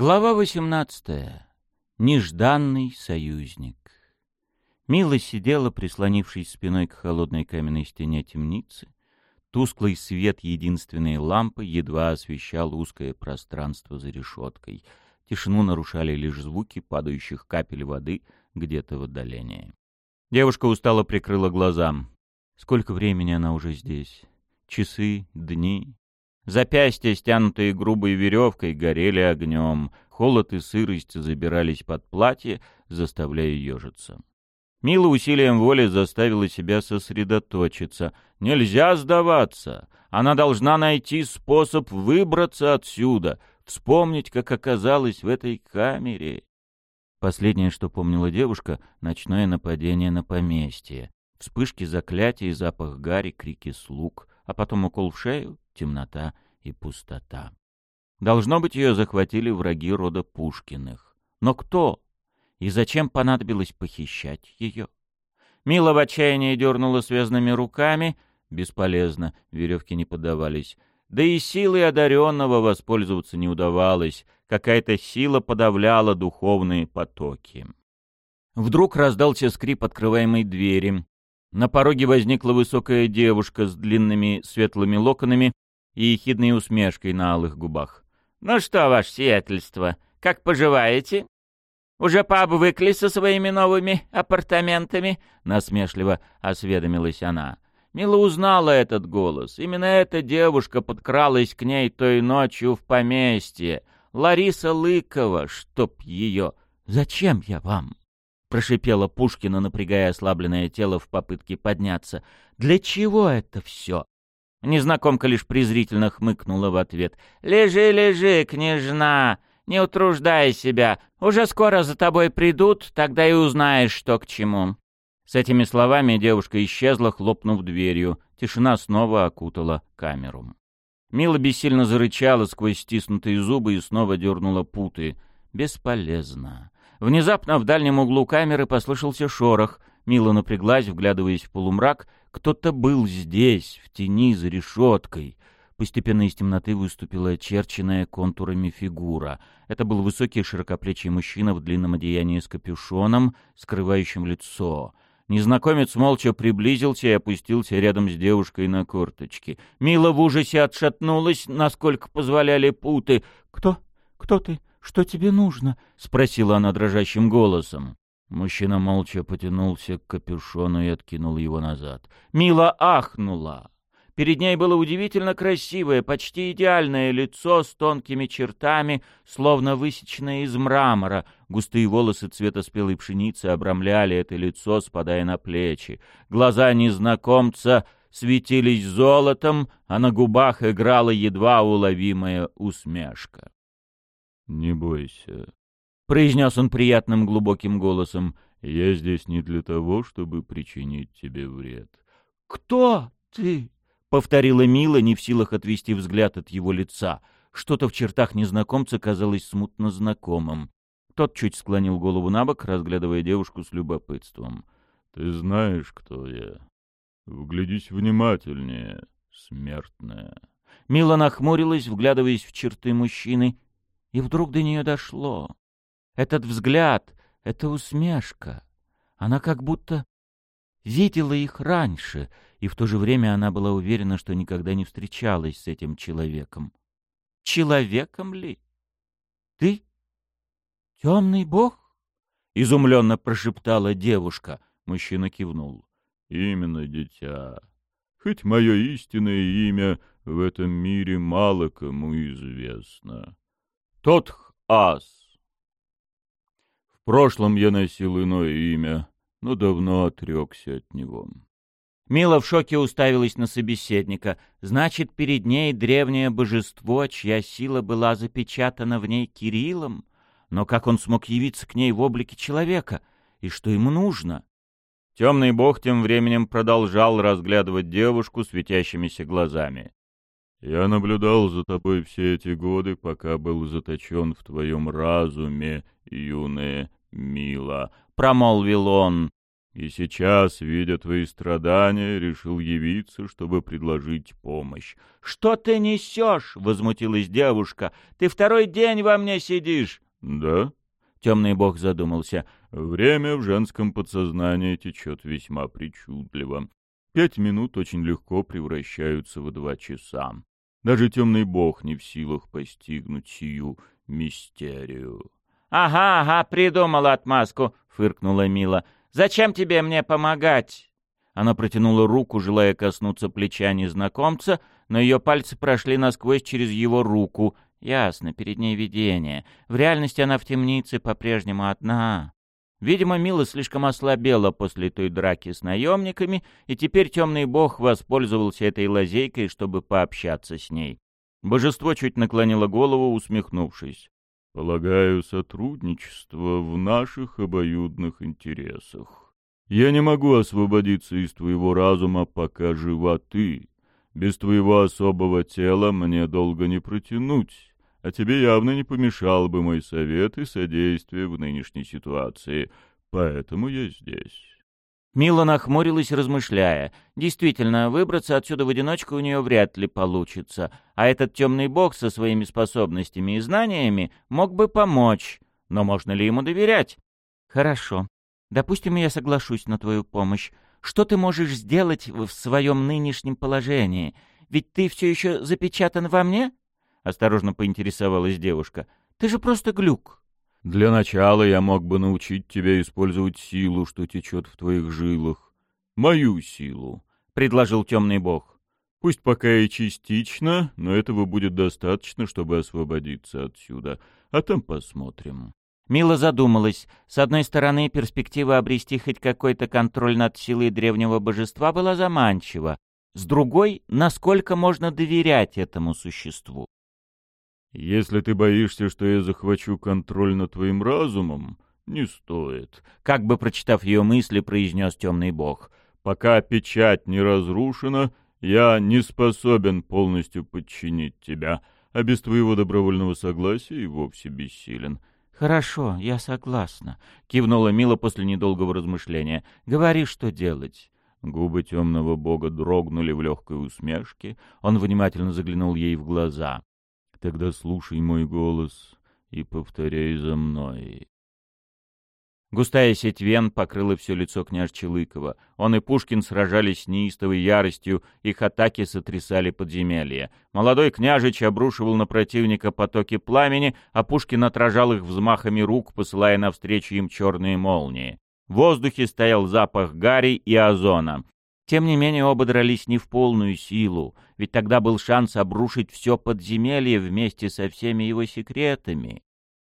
Глава 18. Нежданный союзник. Мила сидела, прислонившись спиной к холодной каменной стене темницы. Тусклый свет единственной лампы едва освещал узкое пространство за решеткой. Тишину нарушали лишь звуки падающих капель воды где-то в отдалении. Девушка устало прикрыла глаза. Сколько времени она уже здесь? Часы, дни, Запястья, стянутые грубой веревкой, горели огнем. Холод и сырость забирались под платье, заставляя ежиться. Мила усилием воли заставила себя сосредоточиться. Нельзя сдаваться. Она должна найти способ выбраться отсюда, вспомнить, как оказалась в этой камере. Последнее, что помнила девушка — ночное нападение на поместье. Вспышки заклятий, запах гари, крики слуг, а потом укол в шею, темнота и пустота. Должно быть, ее захватили враги рода Пушкиных. Но кто? И зачем понадобилось похищать ее? Мила в отчаянии дернула связанными руками. Бесполезно, веревки не поддавались. Да и силой одаренного воспользоваться не удавалось. Какая-то сила подавляла духовные потоки. Вдруг раздался скрип открываемой двери. На пороге возникла высокая девушка с длинными светлыми локонами и ехидной усмешкой на алых губах. «Ну что, ваше сиятельство, как поживаете? Уже пообвыкли со своими новыми апартаментами?» — насмешливо осведомилась она. Мила узнала этот голос. Именно эта девушка подкралась к ней той ночью в поместье. Лариса Лыкова, чтоб ее... «Зачем я вам?» — прошипела Пушкина, напрягая ослабленное тело в попытке подняться. «Для чего это все?» Незнакомка лишь презрительно хмыкнула в ответ. «Лежи, лежи, княжна, не утруждай себя. Уже скоро за тобой придут, тогда и узнаешь, что к чему». С этими словами девушка исчезла, хлопнув дверью. Тишина снова окутала камеру. Мила бессильно зарычала сквозь стиснутые зубы и снова дернула путы. Бесполезно. Внезапно в дальнем углу камеры послышался шорох. Мила напряглась, вглядываясь в полумрак. Кто-то был здесь, в тени, за решеткой. Постепенно из темноты выступила очерченная контурами фигура. Это был высокий широкоплечий мужчина в длинном одеянии с капюшоном, скрывающим лицо. Незнакомец молча приблизился и опустился рядом с девушкой на корточки. Мила в ужасе отшатнулась, насколько позволяли путы. «Кто? Кто ты? Что тебе нужно?» — спросила она дрожащим голосом. Мужчина молча потянулся к капюшону и откинул его назад. Мила ахнула. Перед ней было удивительно красивое, почти идеальное лицо с тонкими чертами, словно высеченное из мрамора. Густые волосы цвета спелой пшеницы обрамляли это лицо, спадая на плечи. Глаза незнакомца светились золотом, а на губах играла едва уловимая усмешка. «Не бойся», произнес он приятным глубоким голосом. «Я здесь не для того, чтобы причинить тебе вред». «Кто ты?» — повторила Мила, не в силах отвести взгляд от его лица. Что-то в чертах незнакомца казалось смутно знакомым. Тот чуть склонил голову на бок, разглядывая девушку с любопытством. «Ты знаешь, кто я. Вглядись внимательнее, смертная». Мила нахмурилась, вглядываясь в черты мужчины, и вдруг до нее дошло. Этот взгляд, эта усмешка. Она как будто видела их раньше, и в то же время она была уверена, что никогда не встречалась с этим человеком. Человеком ли? Ты? Темный бог? Изумленно прошептала девушка. Мужчина кивнул. Именно, дитя. Хоть мое истинное имя в этом мире мало кому известно. Тотх-Ас прошлом я носил иное имя, но давно отрекся от него. Мила в шоке уставилась на собеседника. Значит, перед ней древнее божество, чья сила была запечатана в ней Кириллом? Но как он смог явиться к ней в облике человека? И что ему нужно? Темный бог тем временем продолжал разглядывать девушку светящимися глазами. «Я наблюдал за тобой все эти годы, пока был заточен в твоем разуме, юная Мила, — промолвил он. И сейчас, видя твои страдания, решил явиться, чтобы предложить помощь. — Что ты несешь? — возмутилась девушка. — Ты второй день во мне сидишь. — Да? — темный бог задумался. — Время в женском подсознании течет весьма причудливо. Пять минут очень легко превращаются в два часа. Даже темный бог не в силах постигнуть сию мистерию. — Ага, ага, придумала отмазку, — фыркнула Мила. — Зачем тебе мне помогать? Она протянула руку, желая коснуться плеча незнакомца, но ее пальцы прошли насквозь через его руку. Ясно, перед ней видение. В реальности она в темнице по-прежнему одна. Видимо, Мила слишком ослабела после той драки с наемниками, и теперь темный бог воспользовался этой лазейкой, чтобы пообщаться с ней. Божество чуть наклонило голову, усмехнувшись. «Полагаю, сотрудничество в наших обоюдных интересах. Я не могу освободиться из твоего разума, пока жива ты. Без твоего особого тела мне долго не протянуть а тебе явно не помешал бы мой совет и содействие в нынешней ситуации, поэтому я здесь». Мила нахмурилась, размышляя. Действительно, выбраться отсюда в одиночку у нее вряд ли получится, а этот темный бог со своими способностями и знаниями мог бы помочь. Но можно ли ему доверять? Хорошо. Допустим, я соглашусь на твою помощь. Что ты можешь сделать в своем нынешнем положении? Ведь ты все еще запечатан во мне? осторожно поинтересовалась девушка. Ты же просто глюк. Для начала я мог бы научить тебя использовать силу, что течет в твоих жилах. Мою силу, предложил темный бог. Пусть пока и частично, но этого будет достаточно, чтобы освободиться отсюда. А там посмотрим. Мила задумалась. С одной стороны, перспектива обрести хоть какой-то контроль над силой древнего божества была заманчива. С другой, насколько можно доверять этому существу? Если ты боишься, что я захвачу контроль над твоим разумом, не стоит. Как бы прочитав ее мысли, произнес темный бог. Пока печать не разрушена, я не способен полностью подчинить тебя, а без твоего добровольного согласия и вовсе бессилен. «Хорошо, я согласна», — кивнула Мила после недолгого размышления. «Говори, что делать». Губы темного бога дрогнули в легкой усмешке. Он внимательно заглянул ей в глаза. Тогда слушай мой голос и повторяй за мной. Густая сеть вен покрыла все лицо княж Челыкова. Он и Пушкин сражались с неистовой яростью, их атаки сотрясали подземелья. Молодой княжич обрушивал на противника потоки пламени, а Пушкин отражал их взмахами рук, посылая навстречу им черные молнии. В воздухе стоял запах гари и озона. Тем не менее, оба дрались не в полную силу, ведь тогда был шанс обрушить все подземелье вместе со всеми его секретами.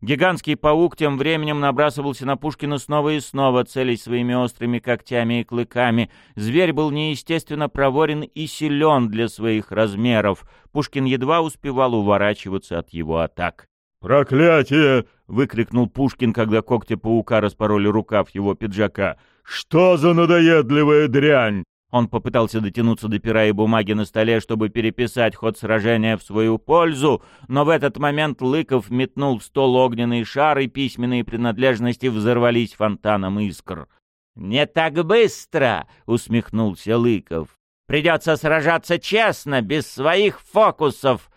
Гигантский паук тем временем набрасывался на Пушкина снова и снова, целясь своими острыми когтями и клыками. Зверь был неестественно проворен и силен для своих размеров. Пушкин едва успевал уворачиваться от его атак. «Проклятие!» — выкрикнул Пушкин, когда когти паука распороли рукав его пиджака. «Что за надоедливая дрянь!» Он попытался дотянуться до пера и бумаги на столе, чтобы переписать ход сражения в свою пользу, но в этот момент Лыков метнул в стол огненный шар, и письменные принадлежности взорвались фонтаном искр. «Не так быстро!» — усмехнулся Лыков. «Придется сражаться честно, без своих фокусов.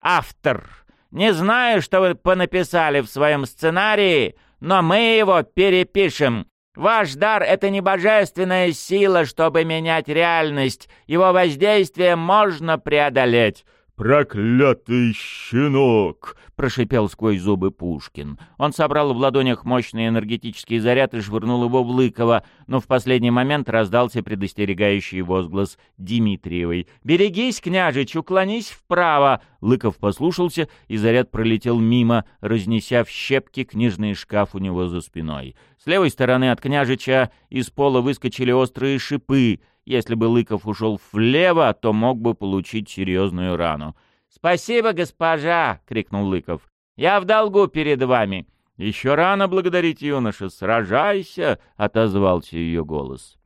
Автор, не знаю, что вы понаписали в своем сценарии, но мы его перепишем. Ваш дар — это не божественная сила, чтобы менять реальность. Его воздействие можно преодолеть. «Проклятый щенок!» — прошипел сквозь зубы Пушкин. Он собрал в ладонях мощный энергетический заряд и швырнул его в Лыкова, но в последний момент раздался предостерегающий возглас Дмитриевой. «Берегись, княжич, уклонись вправо!» Лыков послушался, и заряд пролетел мимо, разнеся в щепки книжный шкаф у него за спиной. С левой стороны от княжича из пола выскочили острые шипы — если бы Лыков ушел влево, то мог бы получить серьезную рану. «Спасибо, госпожа!» — крикнул Лыков. «Я в долгу перед вами!» «Еще рано благодарить, юноша! Сражайся!» — отозвался ее голос.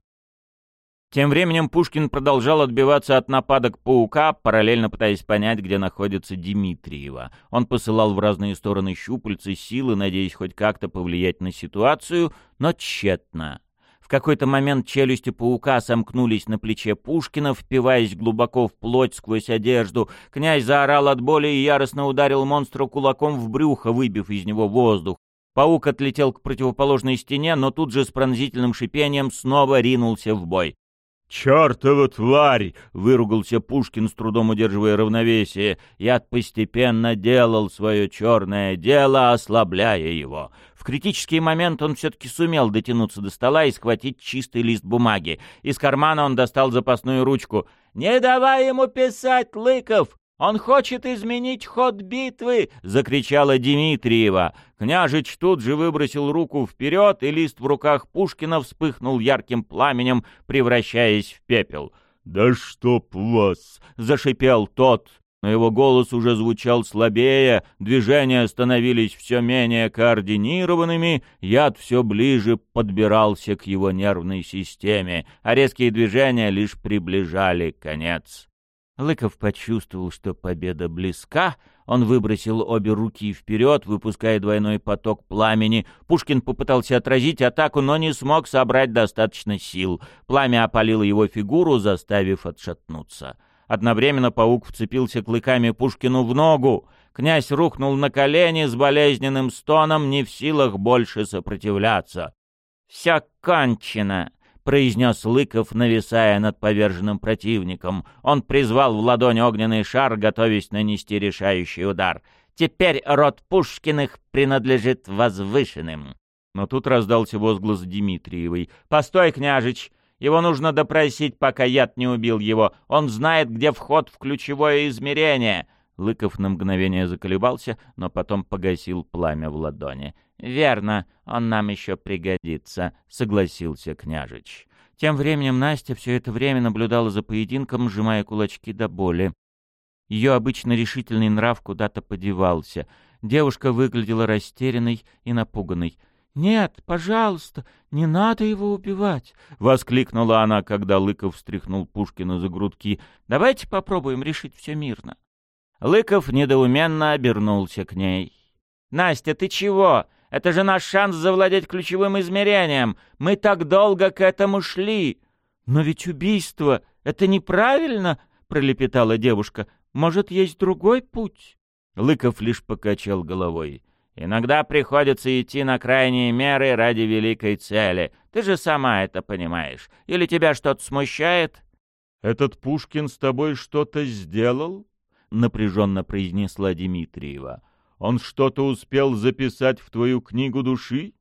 Тем временем Пушкин продолжал отбиваться от нападок паука, параллельно пытаясь понять, где находится Дмитриева. Он посылал в разные стороны щупальцы силы, надеясь хоть как-то повлиять на ситуацию, но тщетно какой-то момент челюсти паука сомкнулись на плече Пушкина, впиваясь глубоко в плоть сквозь одежду. Князь заорал от боли и яростно ударил монстра кулаком в брюхо, выбив из него воздух. Паук отлетел к противоположной стене, но тут же с пронзительным шипением снова ринулся в бой. «Чёртова тварь!» — выругался Пушкин, с трудом удерживая равновесие. Яд постепенно делал свое черное дело, ослабляя его. В критический момент он все-таки сумел дотянуться до стола и схватить чистый лист бумаги. Из кармана он достал запасную ручку. «Не давай ему писать, Лыков! Он хочет изменить ход битвы!» — закричала Дмитриева. Княжич тут же выбросил руку вперед, и лист в руках Пушкина вспыхнул ярким пламенем, превращаясь в пепел. «Да чтоб вас!» — зашипел тот. Но его голос уже звучал слабее, движения становились все менее координированными, яд все ближе подбирался к его нервной системе, а резкие движения лишь приближали конец. Лыков почувствовал, что победа близка. Он выбросил обе руки вперед, выпуская двойной поток пламени. Пушкин попытался отразить атаку, но не смог собрать достаточно сил. Пламя опалило его фигуру, заставив отшатнуться. Одновременно паук вцепился клыками Пушкину в ногу. Князь рухнул на колени с болезненным стоном, не в силах больше сопротивляться. «Все кончено!» — произнес Лыков, нависая над поверженным противником. Он призвал в ладонь огненный шар, готовясь нанести решающий удар. «Теперь род Пушкиных принадлежит возвышенным». Но тут раздался возглас Дмитриевой. «Постой, княжич! Его нужно допросить, пока яд не убил его. Он знает, где вход в ключевое измерение». Лыков на мгновение заколебался, но потом погасил пламя в ладони. «Верно, он нам еще пригодится», — согласился княжич. Тем временем Настя все это время наблюдала за поединком, сжимая кулачки до боли. Ее обычно решительный нрав куда-то подевался. Девушка выглядела растерянной и напуганной. «Нет, пожалуйста, не надо его убивать!» — воскликнула она, когда Лыков встряхнул Пушкина за грудки. «Давайте попробуем решить все мирно». Лыков недоуменно обернулся к ней. «Настя, ты чего? Это же наш шанс завладеть ключевым измерением. Мы так долго к этому шли. Но ведь убийство — это неправильно, — пролепетала девушка. Может, есть другой путь? Лыков лишь покачал головой. Иногда приходится идти на крайние меры ради великой цели. Ты же сама это понимаешь. Или тебя что-то смущает? Этот Пушкин с тобой что-то сделал? Напряженно произнесла Дмитриева. Он что-то успел записать в твою книгу души?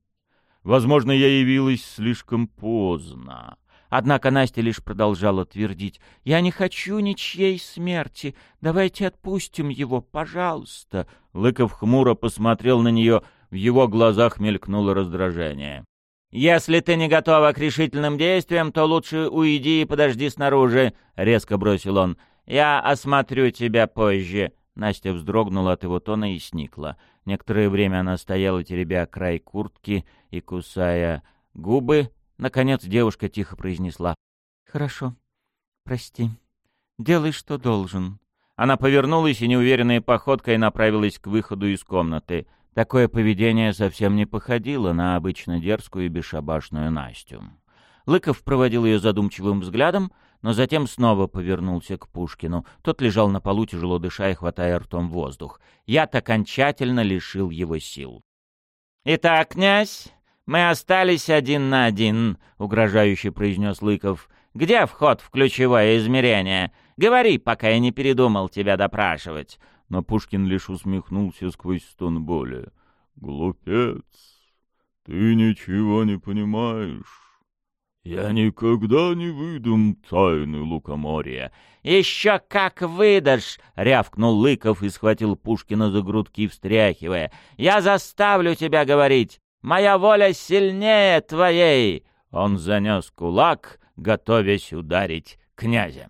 Возможно, я явилась слишком поздно. Однако Настя лишь продолжала твердить. «Я не хочу ничьей смерти. Давайте отпустим его, пожалуйста». Лыков хмуро посмотрел на нее. В его глазах мелькнуло раздражение. «Если ты не готова к решительным действиям, то лучше уйди и подожди снаружи», — резко бросил он. «Я осмотрю тебя позже». Настя вздрогнула от его тона и сникла. Некоторое время она стояла, теребя край куртки и кусая губы. Наконец девушка тихо произнесла. «Хорошо. Прости. Делай, что должен». Она повернулась и неуверенной походкой направилась к выходу из комнаты. Такое поведение совсем не походило на обычно дерзкую и бесшабашную Настю. Лыков проводил ее задумчивым взглядом, но затем снова повернулся к Пушкину. Тот лежал на полу, тяжело дыша и хватая ртом воздух. Яд окончательно лишил его сил. «Итак, князь, мы остались один на один», — угрожающе произнес Лыков. «Где вход в ключевое измерение? Говори, пока я не передумал тебя допрашивать». Но Пушкин лишь усмехнулся сквозь стон боли. «Глупец, ты ничего не понимаешь». «Я никогда не выдам тайны лукоморья». «Еще как выдашь!» — рявкнул Лыков и схватил Пушкина за грудки, встряхивая. «Я заставлю тебя говорить! Моя воля сильнее твоей!» Он занес кулак, готовясь ударить князя.